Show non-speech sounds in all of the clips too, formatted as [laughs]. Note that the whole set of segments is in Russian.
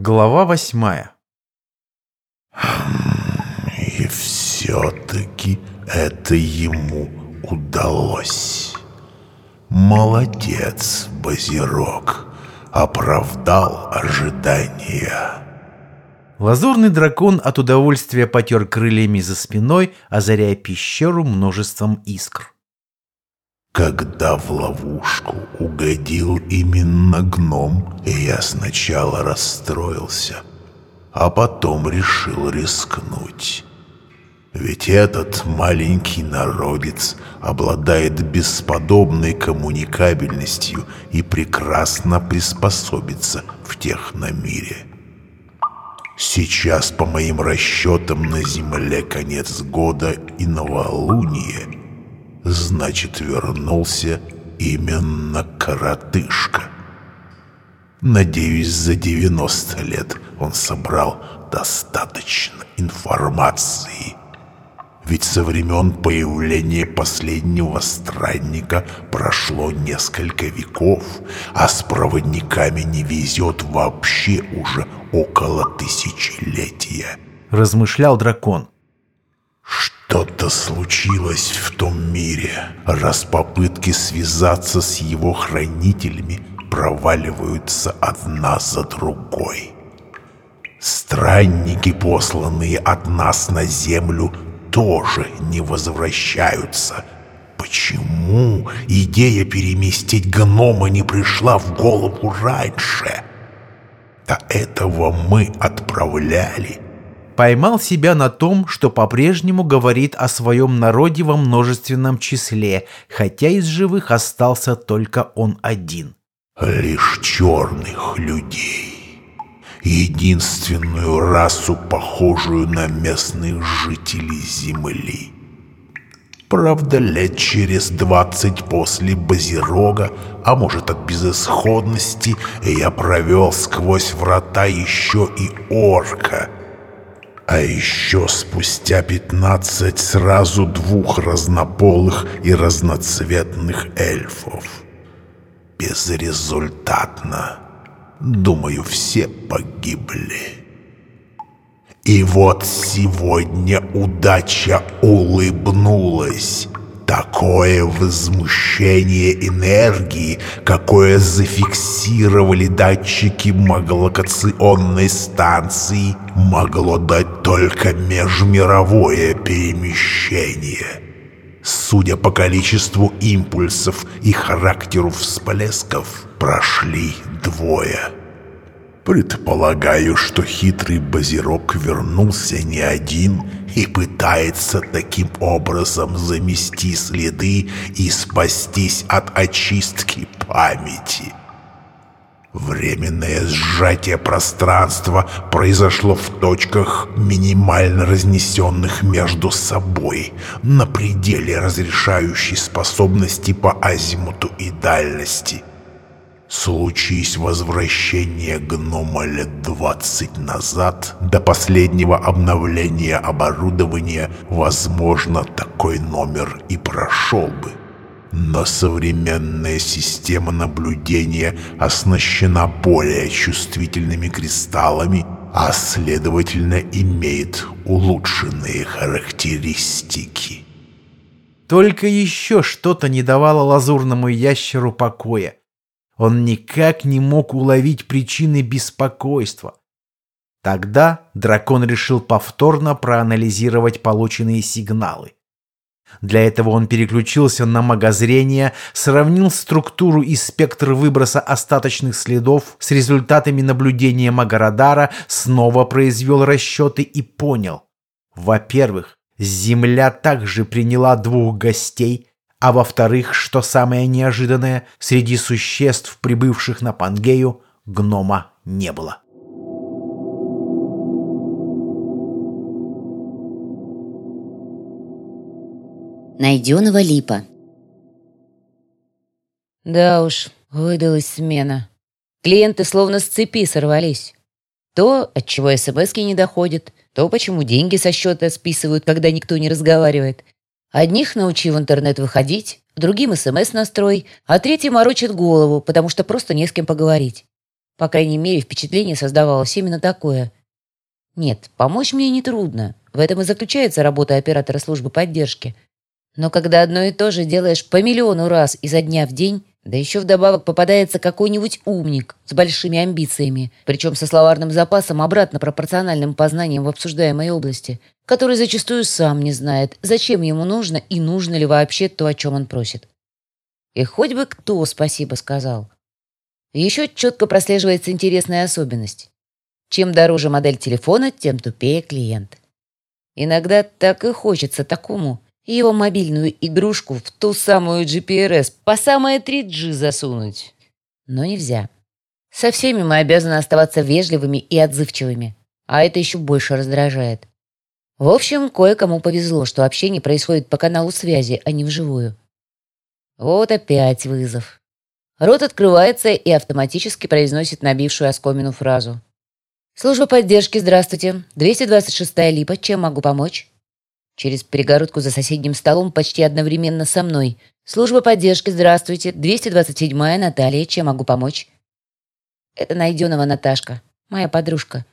Глава восьмая И все-таки это ему удалось. Молодец, Базирок, оправдал ожидания. Лазурный дракон от удовольствия потер крыльями за спиной, озаряя пещеру множеством искр. Когда в ловушку угодил именно гном, я сначала расстроился, а потом решил рискнуть. Ведь этот маленький народец обладает бесподобной коммуникабельностью и прекрасно приспособится в техномире. Сейчас, по моим расчетам, на Земле конец года и новолуние – Значит, вернулся именно коротышка. Надеюсь, за 90 лет он собрал достаточно информации. Ведь со времен появления последнего странника прошло несколько веков, а с проводниками не везет вообще уже около тысячелетия. Размышлял дракон. Что-то случилось в том мире, раз попытки связаться с его хранителями проваливаются одна за другой. Странники, посланные от нас на землю, тоже не возвращаются. Почему идея переместить гнома не пришла в голову раньше? До этого мы отправляли поймал себя на том, что по-прежнему говорит о своем народе во множественном числе, хотя из живых остался только он один. «Лишь черных людей. Единственную расу, похожую на местных жителей Земли». Правда, лет через двадцать после Базирога, а может от безысходности, я провел сквозь врата еще и орка — а еще спустя пятнадцать сразу двух разнополых и разноцветных эльфов. Безрезультатно. Думаю, все погибли. И вот сегодня удача улыбнулась. Такое возмущение энергии, какое зафиксировали датчики маглокационной станции, могло дать только межмировое перемещение. Судя по количеству импульсов и характеру всплесков, прошли двое. Предполагаю, что хитрый Базирок вернулся не один и пытается таким образом замести следы и спастись от очистки памяти. Временное сжатие пространства произошло в точках, минимально разнесенных между собой, на пределе разрешающей способности по азимуту и дальности. Случись возвращение гнома лет двадцать назад, до последнего обновления оборудования, возможно, такой номер и прошел бы. Но современная система наблюдения оснащена более чувствительными кристаллами, а следовательно имеет улучшенные характеристики. Только еще что-то не давало лазурному ящеру покоя. Он никак не мог уловить причины беспокойства. Тогда дракон решил повторно проанализировать полученные сигналы. Для этого он переключился на магозрение, сравнил структуру и спектр выброса остаточных следов с результатами наблюдения Магарадара, снова произвел расчеты и понял. Во-первых, Земля также приняла двух гостей, а во-вторых, что самое неожиданное, среди существ, прибывших на Пангею, гнома не было. Найденного липа Да уж, выдалась смена. Клиенты словно с цепи сорвались. То, от чего СМСки не доходят, то, почему деньги со счета списывают, когда никто не разговаривает – Одних научи в интернет выходить, другим СМС настрой, а третьим морочит голову, потому что просто не с кем поговорить. По крайней мере, впечатление создавалось именно такое. Нет, помочь мне нетрудно. В этом и заключается работа оператора службы поддержки. Но когда одно и то же делаешь по миллиону раз изо дня в день, да еще вдобавок попадается какой-нибудь умник с большими амбициями, причем со словарным запасом обратно пропорциональным познаниям в обсуждаемой области, который зачастую сам не знает, зачем ему нужно и нужно ли вообще то, о чем он просит. И хоть бы кто спасибо сказал. Еще четко прослеживается интересная особенность. Чем дороже модель телефона, тем тупее клиент. Иногда так и хочется такому его мобильную игрушку в ту самую GPRS по самое 3G засунуть. Но нельзя. Со всеми мы обязаны оставаться вежливыми и отзывчивыми, а это еще больше раздражает. В общем, кое-кому повезло, что общение происходит по каналу связи, а не вживую. Вот опять вызов. Рот открывается и автоматически произносит набившую оскомину фразу. «Служба поддержки, здравствуйте. 226-я Липа, чем могу помочь?» Через перегородку за соседним столом почти одновременно со мной. «Служба поддержки, здравствуйте. 227-я Наталья, чем могу помочь?» Это Найденова Наташка, моя подружка.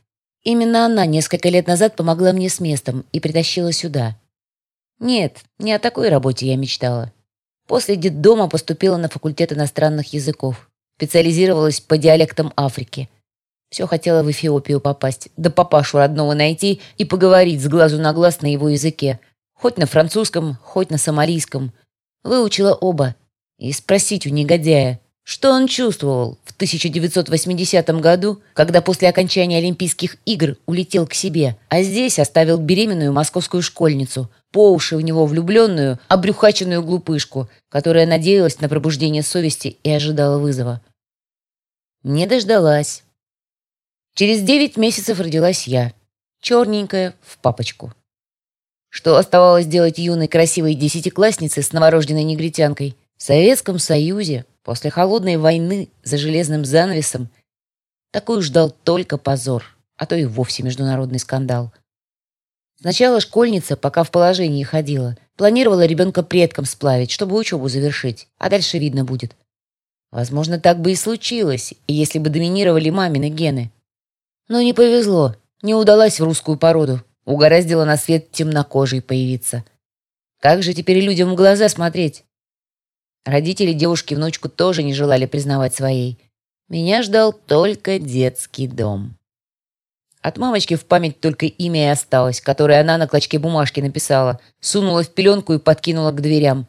Именно она несколько лет назад помогла мне с местом и притащила сюда. Нет, не о такой работе я мечтала. После детдома поступила на факультет иностранных языков. Специализировалась по диалектам Африки. Все хотела в Эфиопию попасть, да папашу родного найти и поговорить с глазу на глаз на его языке. Хоть на французском, хоть на сомалийском. Выучила оба. И спросить у негодяя, что он чувствовал в 1980 году, когда после окончания Олимпийских игр улетел к себе, а здесь оставил беременную московскую школьницу, по уши в него влюбленную, обрюхаченную глупышку, которая надеялась на пробуждение совести и ожидала вызова. Не дождалась. Через девять месяцев родилась я, черненькая, в папочку. Что оставалось делать юной красивой десятикласснице с новорожденной негритянкой? В Советском Союзе После холодной войны за железным занавесом такую ждал только позор, а то и вовсе международный скандал. Сначала школьница, пока в положении ходила, планировала ребенка предкам сплавить, чтобы учебу завершить, а дальше видно будет. Возможно, так бы и случилось, если бы доминировали мамины гены. Но не повезло, не удалась в русскую породу, угораздило на свет темнокожей появиться. Как же теперь людям в глаза смотреть? Родители девушки-внучку тоже не желали признавать своей. Меня ждал только детский дом. От мамочки в память только имя и осталось, которое она на клочке бумажки написала, сунула в пеленку и подкинула к дверям.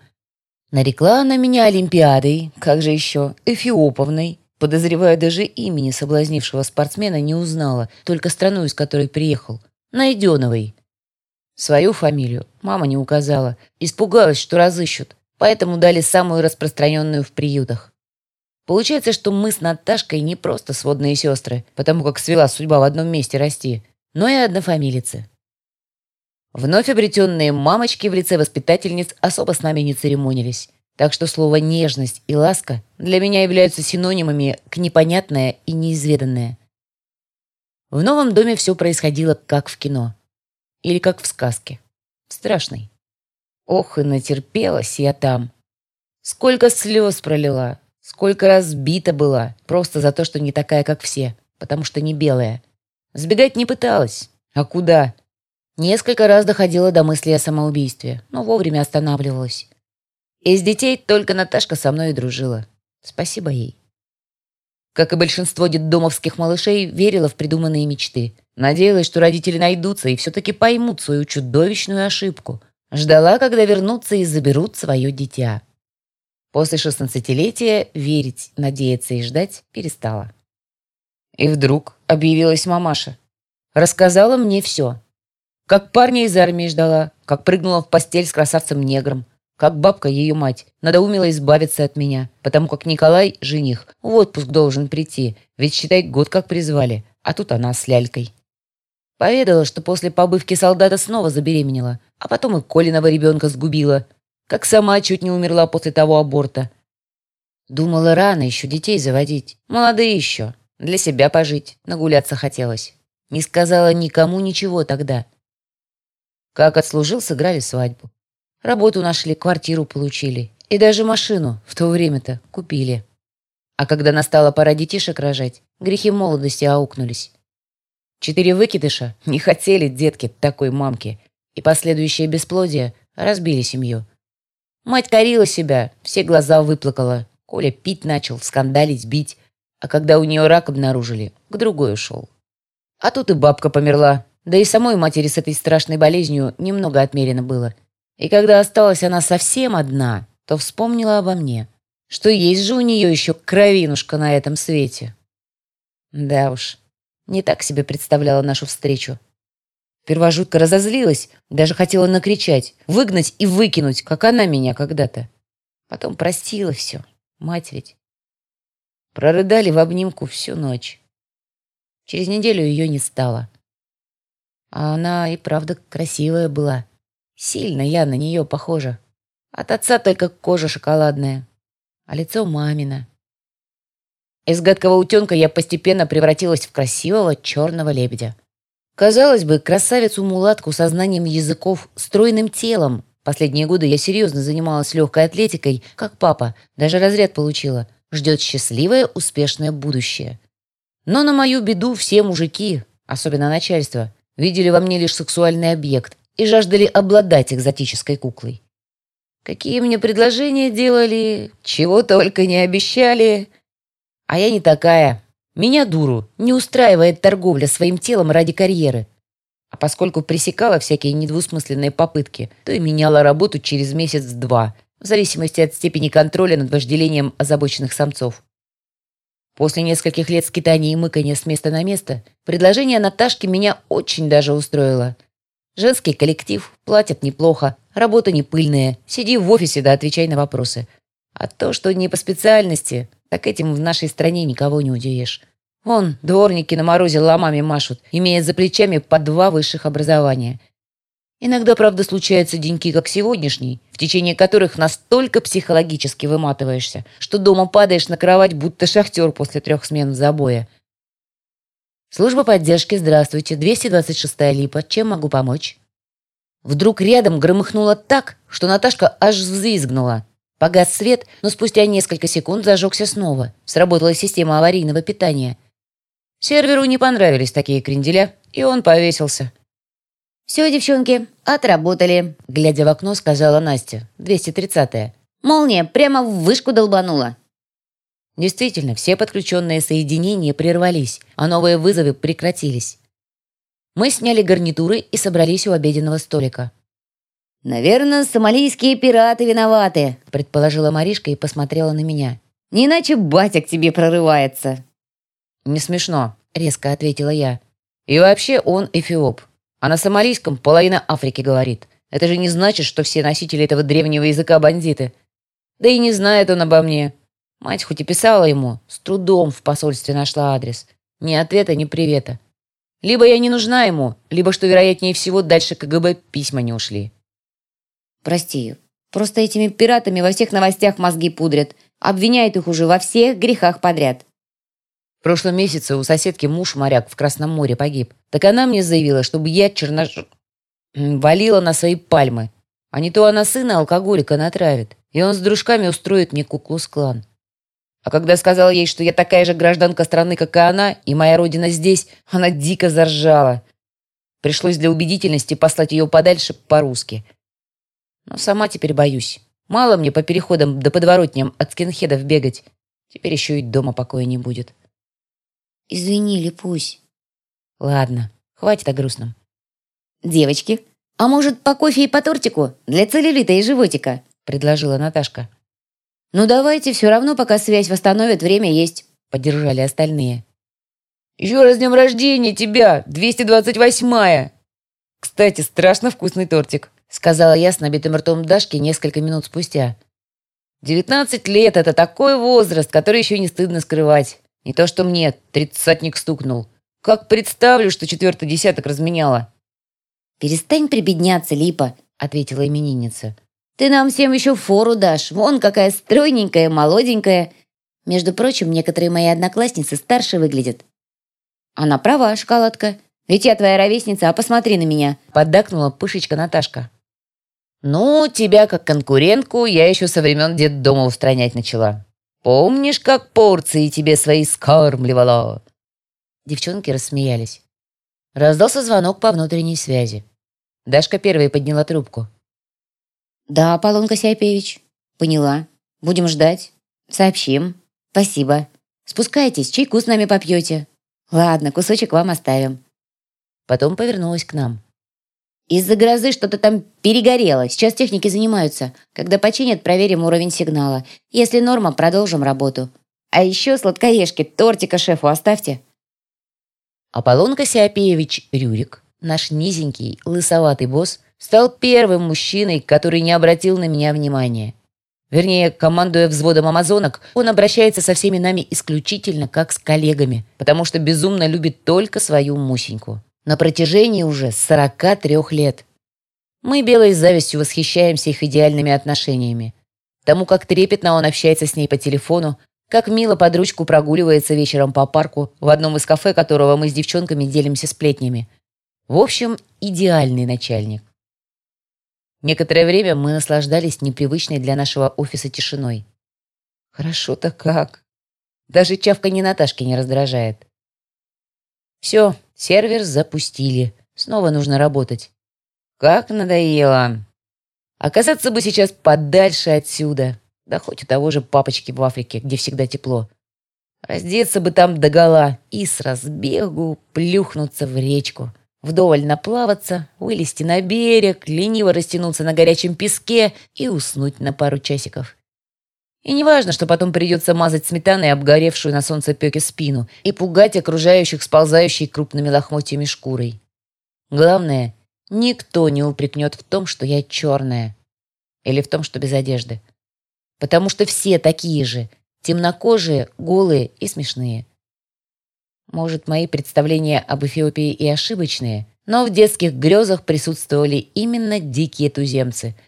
Нарекла она меня Олимпиадой, как же еще, Эфиоповной. Подозреваю, даже имени соблазнившего спортсмена не узнала, только страну, из которой приехал. Найденовой. Свою фамилию мама не указала. Испугалась, что разыщут поэтому дали самую распространенную в приютах. Получается, что мы с Наташкой не просто сводные сестры, потому как свела судьба в одном месте расти, но и однофамилицы. Вновь обретенные мамочки в лице воспитательниц особо с нами не церемонились, так что слово «нежность» и «ласка» для меня являются синонимами к непонятное и неизведанное. В новом доме все происходило как в кино. Или как в сказке. Страшной. Ох, и натерпелась я там. Сколько слез пролила, сколько разбита была, просто за то, что не такая, как все, потому что не белая. Сбегать не пыталась. А куда? Несколько раз доходила до мысли о самоубийстве, но вовремя останавливалась. Из детей только Наташка со мной и дружила. Спасибо ей. Как и большинство детдомовских малышей, верила в придуманные мечты. Надеялась, что родители найдутся и все-таки поймут свою чудовищную ошибку. Ждала, когда вернутся и заберут свое дитя. После шестнадцатилетия верить, надеяться и ждать перестала. И вдруг объявилась мамаша. Рассказала мне все. Как парня из армии ждала, как прыгнула в постель с красавцем-негром, как бабка, ее мать, надоумила избавиться от меня, потому как Николай, жених, в отпуск должен прийти, ведь, считай, год как призвали, а тут она с лялькой. Поведала, что после побывки солдата снова забеременела, а потом и Колиного ребенка сгубила, как сама чуть не умерла после того аборта. Думала, рано еще детей заводить, молодые еще, для себя пожить, нагуляться хотелось. Не сказала никому ничего тогда. Как отслужил, сыграли свадьбу. Работу нашли, квартиру получили. И даже машину в то время-то купили. А когда настала пора детишек рожать, Грехи молодости аукнулись. Четыре выкидыша не хотели детки такой мамки, и последующее бесплодие разбили семью. Мать корила себя, все глаза выплакала. Коля пить начал, скандалить, бить. А когда у нее рак обнаружили, к другой ушел. А тут и бабка померла. Да и самой матери с этой страшной болезнью немного отмерено было. И когда осталась она совсем одна, то вспомнила обо мне, что есть же у нее еще кровинушка на этом свете. Да уж, не так себе представляла нашу встречу. Сперва жутко разозлилась, даже хотела накричать, выгнать и выкинуть, как она меня когда-то. Потом простила все, мать ведь. Прорыдали в обнимку всю ночь. Через неделю ее не стало. А она и правда красивая была. Сильно я на нее похожа. От отца только кожа шоколадная, а лицо мамина. Из гадкого утенка я постепенно превратилась в красивого черного лебедя. Казалось бы, красавицу-мулатку со знанием языков, стройным телом. Последние годы я серьезно занималась легкой атлетикой, как папа, даже разряд получила. Ждет счастливое, успешное будущее. Но на мою беду все мужики, особенно начальство, видели во мне лишь сексуальный объект и жаждали обладать экзотической куклой. Какие мне предложения делали, чего только не обещали. А я не такая. Меня, дуру, не устраивает торговля своим телом ради карьеры. А поскольку пресекала всякие недвусмысленные попытки, то и меняла работу через месяц-два, в зависимости от степени контроля над вожделением озабоченных самцов. После нескольких лет скитания и мыкания с места на место, предложение Наташки меня очень даже устроило. Женский коллектив, платят неплохо, работа не пыльная, сиди в офисе да отвечай на вопросы. А то, что не по специальности, так этим в нашей стране никого не удивишь. Вон, дворники на морозе ломами машут, имея за плечами по два высших образования. Иногда, правда, случаются деньки, как сегодняшний, в течение которых настолько психологически выматываешься, что дома падаешь на кровать, будто шахтер после трех смен в забоя. Служба поддержки, здравствуйте, 226-я липа, чем могу помочь? Вдруг рядом громыхнуло так, что Наташка аж взвизгнула. Погас свет, но спустя несколько секунд зажегся снова. Сработала система аварийного питания. Серверу не понравились такие кренделя, и он повесился. «Все, девчонки, отработали», — глядя в окно, сказала Настя, 230-я. «Молния прямо в вышку долбанула». Действительно, все подключенные соединения прервались, а новые вызовы прекратились. Мы сняли гарнитуры и собрались у обеденного столика. «Наверное, сомалийские пираты виноваты», — предположила Маришка и посмотрела на меня. «Не иначе батя к тебе прорывается». «Не смешно», — резко ответила я. «И вообще он эфиоп. А на сомалийском половина Африки говорит. Это же не значит, что все носители этого древнего языка бандиты. Да и не знает он обо мне. Мать хоть и писала ему, с трудом в посольстве нашла адрес. Ни ответа, ни привета. Либо я не нужна ему, либо, что вероятнее всего, дальше КГБ письма не ушли. Прости, просто этими пиратами во всех новостях мозги пудрят. Обвиняют их уже во всех грехах подряд. В прошлом месяце у соседки муж-моряк в Красном море погиб. Так она мне заявила, чтобы я чернош... валила на свои пальмы. А не то она сына алкоголика натравит, и он с дружками устроит мне куклу-склан. А когда сказала ей, что я такая же гражданка страны, как и она, и моя родина здесь, она дико заржала. Пришлось для убедительности послать ее подальше по-русски – но сама теперь боюсь. Мало мне по переходам до подворотням от скинхедов бегать. Теперь еще и дома покоя не будет. Извини, Липусь. Ладно, хватит о грустном. Девочки, а может, по кофе и по тортику? Для целлюлита и животика, предложила Наташка. Ну давайте, все равно, пока связь восстановит, время есть, поддержали остальные. Еще раз днем рождения тебя, 228-я! Кстати, страшно вкусный тортик сказала я с набитым ртом Дашки несколько минут спустя. «Девятнадцать лет — это такой возраст, который еще не стыдно скрывать. Не то что мне, тридцатник стукнул. Как представлю, что четвертый десяток разменяла». «Перестань прибедняться, Липа», — ответила именинница. «Ты нам всем еще фору дашь. Вон какая стройненькая, молоденькая. Между прочим, некоторые мои одноклассницы старше выглядят». «Она права, шоколадка. Ведь я твоя ровесница, а посмотри на меня», — поддакнула пышечка Наташка. «Ну, тебя как конкурентку я еще со времен детдома устранять начала. Помнишь, как порции тебе свои скармливала?» Девчонки рассмеялись. Раздался звонок по внутренней связи. Дашка первой подняла трубку. «Да, Аполлон Косяпевич. Поняла. Будем ждать. Сообщим. Спасибо. Спускайтесь, чайку с нами попьете. Ладно, кусочек вам оставим». Потом повернулась к нам. «Из-за грозы что-то там перегорело. Сейчас техники занимаются. Когда починят, проверим уровень сигнала. Если норма, продолжим работу. А еще сладкоежки, тортика шефу оставьте». Аполлон Кассиопеевич Рюрик, наш низенький, лысоватый босс, стал первым мужчиной, который не обратил на меня внимания. Вернее, командуя взводом амазонок, он обращается со всеми нами исключительно как с коллегами, потому что безумно любит только свою Мусеньку на протяжении уже 43 лет. Мы белой завистью восхищаемся их идеальными отношениями. Тому, как трепетно он общается с ней по телефону, как мило под ручку прогуливается вечером по парку, в одном из кафе которого мы с девчонками делимся сплетнями. В общем, идеальный начальник. Некоторое время мы наслаждались непривычной для нашего офиса тишиной. Хорошо-то как. Даже чавка не Наташки не раздражает. Все, сервер запустили. Снова нужно работать. Как надоело. Оказаться бы сейчас подальше отсюда. Да хоть у того же папочки в Африке, где всегда тепло. Раздеться бы там догола и с разбегу плюхнуться в речку. Вдоволь наплаваться, вылезти на берег, лениво растянуться на горячем песке и уснуть на пару часиков. И не важно, что потом придется мазать сметаной обгоревшую на солнце пеке спину и пугать окружающих сползающей крупными лохмотьями шкурой. Главное, никто не упрекнет в том, что я черная. Или в том, что без одежды. Потому что все такие же, темнокожие, голые и смешные. Может, мои представления об Эфиопии и ошибочные, но в детских грезах присутствовали именно дикие туземцы –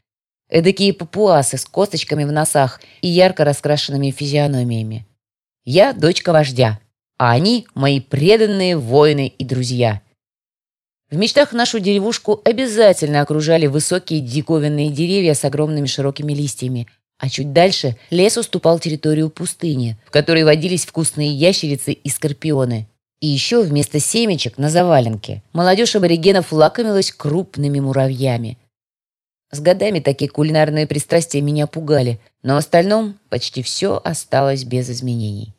Эдакие папуасы с косточками в носах и ярко раскрашенными физиономиями. Я дочка вождя, а они мои преданные воины и друзья. В мечтах нашу деревушку обязательно окружали высокие диковинные деревья с огромными широкими листьями, а чуть дальше лес уступал территорию пустыни, в которой водились вкусные ящерицы и скорпионы. И еще вместо семечек на заваленке молодежь аборигенов лакомилась крупными муравьями – с годами такие кулинарные пристрастия меня пугали, но в остальном почти все осталось без изменений.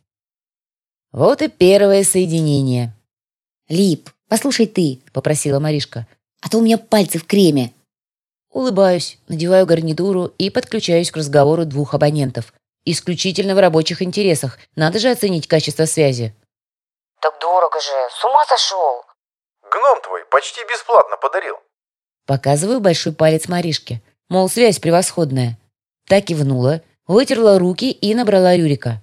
Вот и первое соединение. «Лип, послушай ты», — попросила Маришка, «а то у меня пальцы в креме». Улыбаюсь, надеваю гарнитуру и подключаюсь к разговору двух абонентов. Исключительно в рабочих интересах. Надо же оценить качество связи. «Так дорого же, с ума сошел!» «Гном твой почти бесплатно подарил». Показываю большой палец Маришке. Мол, связь превосходная. Так кивнула, вытерла руки и набрала Рюрика.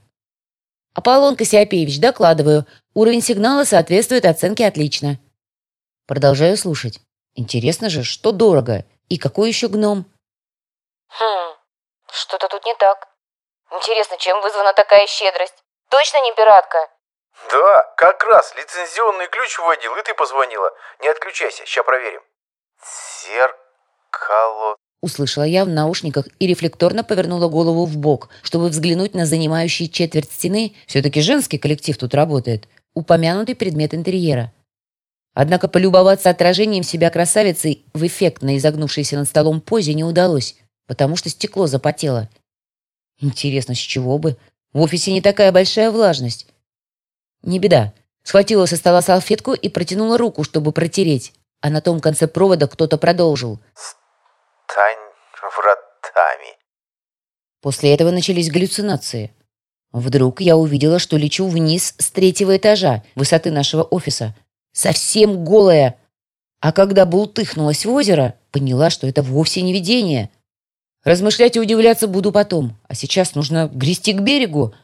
«Аполлон Кассиопеевич, докладываю. Уровень сигнала соответствует оценке отлично». Продолжаю слушать. Интересно же, что дорого? И какой еще гном? «Хм, что-то тут не так. Интересно, чем вызвана такая щедрость? Точно не пиратка?» «Да, как раз лицензионный ключ вводил, и ты позвонила. Не отключайся, сейчас проверим». «Зеркало...» Услышала я в наушниках и рефлекторно повернула голову в бок, чтобы взглянуть на занимающий четверть стены, все-таки женский коллектив тут работает, упомянутый предмет интерьера. Однако полюбоваться отражением себя красавицей в эффектно изогнувшейся над столом позе не удалось, потому что стекло запотело. Интересно, с чего бы? В офисе не такая большая влажность. Не беда. Схватила со стола салфетку и протянула руку, чтобы протереть а на том конце провода кто-то продолжил. «Стань вратами». После этого начались галлюцинации. Вдруг я увидела, что лечу вниз с третьего этажа, высоты нашего офиса. Совсем голая. А когда бултыхнулась в озеро, поняла, что это вовсе не видение. Размышлять и удивляться буду потом, а сейчас нужно грести к берегу.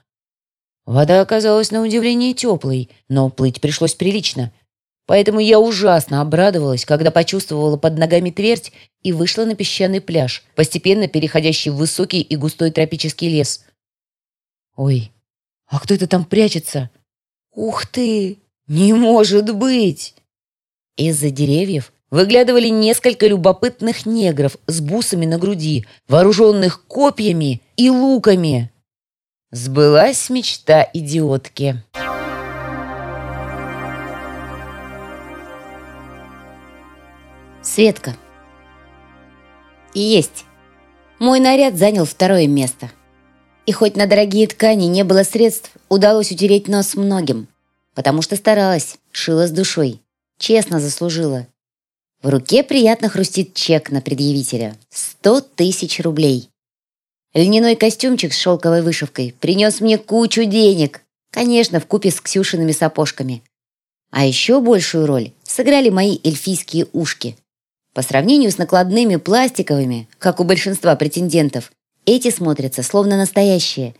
Вода оказалась на удивление теплой, но плыть пришлось прилично. Поэтому я ужасно обрадовалась, когда почувствовала под ногами твердь и вышла на песчаный пляж, постепенно переходящий в высокий и густой тропический лес. Ой, а кто это там прячется? Ух ты! Не может быть! Из-за деревьев выглядывали несколько любопытных негров с бусами на груди, вооруженных копьями и луками. Сбылась мечта идиотки. Светка. Есть. Мой наряд занял второе место. И хоть на дорогие ткани не было средств, удалось утереть нос многим. Потому что старалась, шила с душой. Честно заслужила. В руке приятно хрустит чек на предъявителя. Сто тысяч рублей. Льняной костюмчик с шелковой вышивкой принес мне кучу денег. Конечно, в купе с Ксюшиными сапожками. А еще большую роль сыграли мои эльфийские ушки. По сравнению с накладными пластиковыми, как у большинства претендентов, эти смотрятся словно настоящие.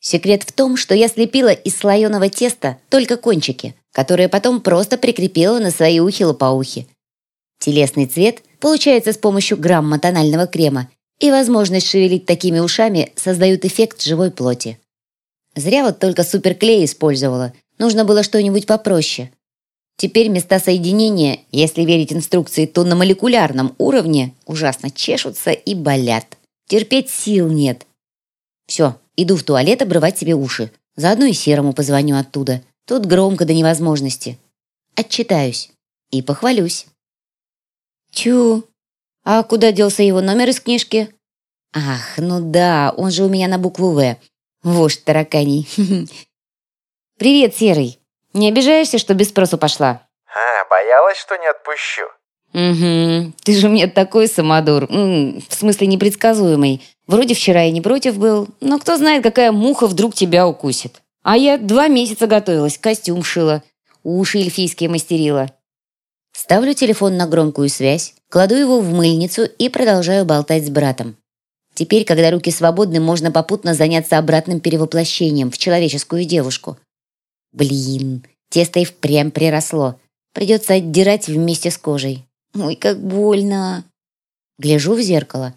Секрет в том, что я слепила из слоеного теста только кончики, которые потом просто прикрепила на свои ухи-лопоухи. Телесный цвет получается с помощью грамма тонального крема, и возможность шевелить такими ушами создают эффект живой плоти. Зря вот только суперклей использовала. Нужно было что-нибудь попроще. Теперь места соединения, если верить инструкции, то на молекулярном уровне ужасно чешутся и болят. Терпеть сил нет. Все, иду в туалет обрывать себе уши. Заодно и Серому позвоню оттуда. Тут громко до невозможности. Отчитаюсь. И похвалюсь. Чу. А куда делся его номер из книжки? Ах, ну да, он же у меня на букву «В». Вождь тараканий. [laughs] Привет, Серый. Не обижаешься, что без спросу пошла? А, боялась, что не отпущу. Угу. Ты же мне такой самодур. М, В смысле непредсказуемый. Вроде вчера и не против был, но кто знает, какая муха вдруг тебя укусит. А я два месяца готовилась, костюм шила, уши эльфийские мастерила. Ставлю телефон на громкую связь, кладу его в мыльницу и продолжаю болтать с братом. Теперь, когда руки свободны, можно попутно заняться обратным перевоплощением в человеческую девушку. Блин, тесто и впрямь приросло. Придется отдирать вместе с кожей. Ой, как больно. Гляжу в зеркало.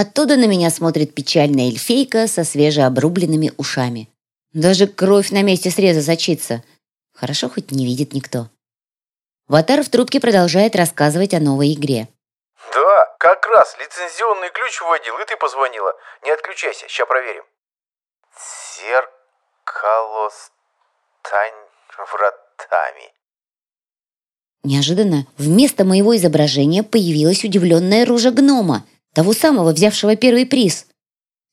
Оттуда на меня смотрит печальная эльфейка со свежеобрубленными ушами. Даже кровь на месте среза сочится. Хорошо, хоть не видит никто. Ватар в трубке продолжает рассказывать о новой игре. Да, как раз лицензионный ключ вводил, и ты позвонила. Не отключайся, сейчас проверим. Зеркало стань вратами. Неожиданно вместо моего изображения появилась удивленная рожа гнома, того самого, взявшего первый приз.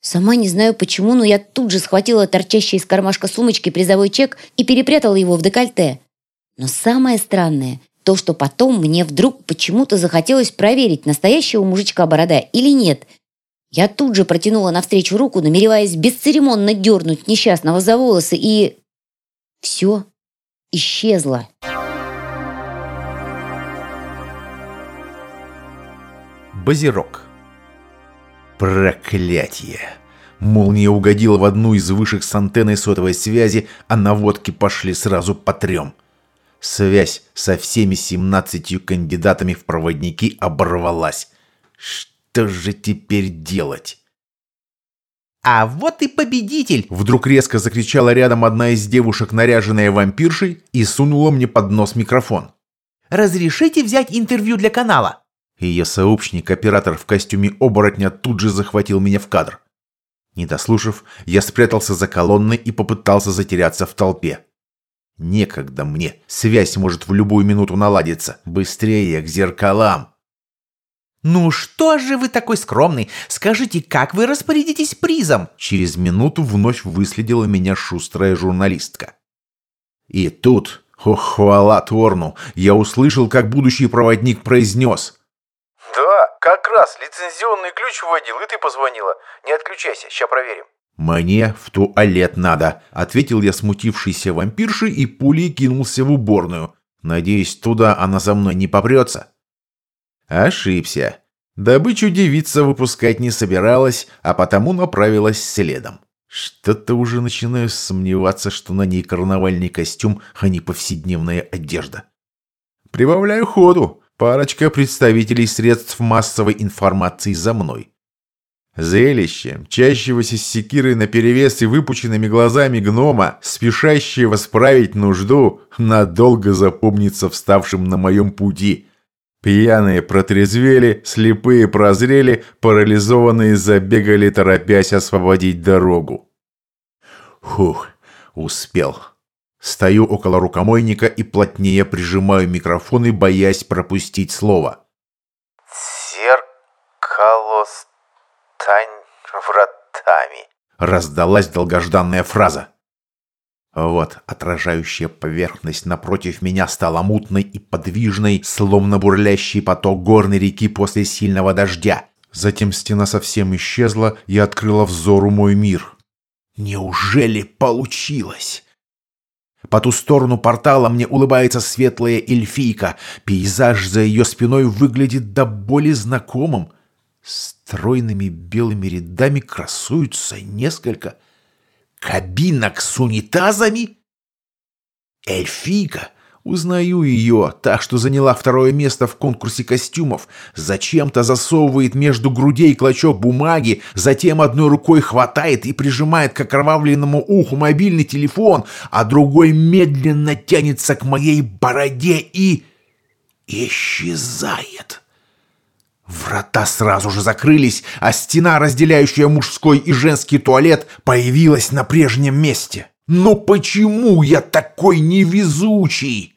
Сама не знаю почему, но я тут же схватила торчащий из кармашка сумочки призовой чек и перепрятала его в декольте. Но самое странное – то, что потом мне вдруг почему-то захотелось проверить, настоящего мужичка борода или нет. Я тут же протянула навстречу руку, намереваясь бесцеремонно дернуть несчастного за волосы, и... Все исчезло. Базирок. Проклятие! Молния угодила в одну из вышек с антенной сотовой связи, а наводки пошли сразу по трем. Связь со всеми 17 кандидатами в проводники оборвалась. Что же теперь делать? «А вот и победитель!» Вдруг резко закричала рядом одна из девушек, наряженная вампиршей, и сунула мне под нос микрофон. «Разрешите взять интервью для канала?» Ее сообщник, оператор в костюме оборотня, тут же захватил меня в кадр. Не дослушав, я спрятался за колонной и попытался затеряться в толпе. Некогда мне. Связь может в любую минуту наладиться. Быстрее к зеркалам. «Ну что же вы такой скромный? Скажите, как вы распорядитесь призом?» Через минуту вновь выследила меня шустрая журналистка. И тут, ох, хвала Торну, я услышал, как будущий проводник произнес. «Да, как раз лицензионный ключ вводил, и ты позвонила. Не отключайся, сейчас проверим». «Мне в туалет надо», — ответил я смутившейся вампирши и пулей кинулся в уборную. Надеюсь, туда она за мной не попрется. Ошибся. Добычу девица выпускать не собиралась, а потому направилась следом. Что-то уже начинаю сомневаться, что на ней карнавальный костюм, а не повседневная одежда. Прибавляю ходу. Парочка представителей средств массовой информации за мной. Зрелище, мчащегося с секирой наперевес и выпученными глазами гнома, спешащего справить нужду, надолго запомнится вставшим на моем пути. Пьяные протрезвели, слепые прозрели, парализованные забегали, торопясь освободить дорогу. Фух, успел. Стою около рукомойника и плотнее прижимаю микрофон и боясь пропустить слово. «Зеркало стань вратами», — раздалась долгожданная фраза. Вот отражающая поверхность напротив меня стала мутной и подвижной, словно бурлящий поток горной реки после сильного дождя. Затем стена совсем исчезла и открыла взору мой мир. Неужели получилось? По ту сторону портала мне улыбается светлая эльфийка. Пейзаж за ее спиной выглядит до боли знакомым. Стройными белыми рядами красуются несколько Кабинок с унитазами? Эльфийка. Узнаю ее, та, что заняла второе место в конкурсе костюмов. Зачем-то засовывает между грудей клочок бумаги, затем одной рукой хватает и прижимает к окровавленному уху мобильный телефон, а другой медленно тянется к моей бороде и... исчезает. Врата сразу же закрылись, а стена, разделяющая мужской и женский туалет, появилась на прежнем месте. Но почему я такой невезучий?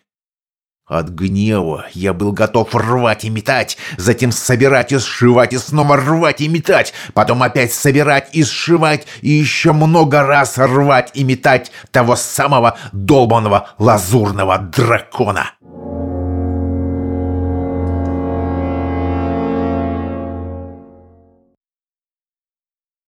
От гнева я был готов рвать и метать, затем собирать и сшивать, и снова рвать и метать, потом опять собирать и сшивать, и еще много раз рвать и метать того самого долбанного лазурного дракона.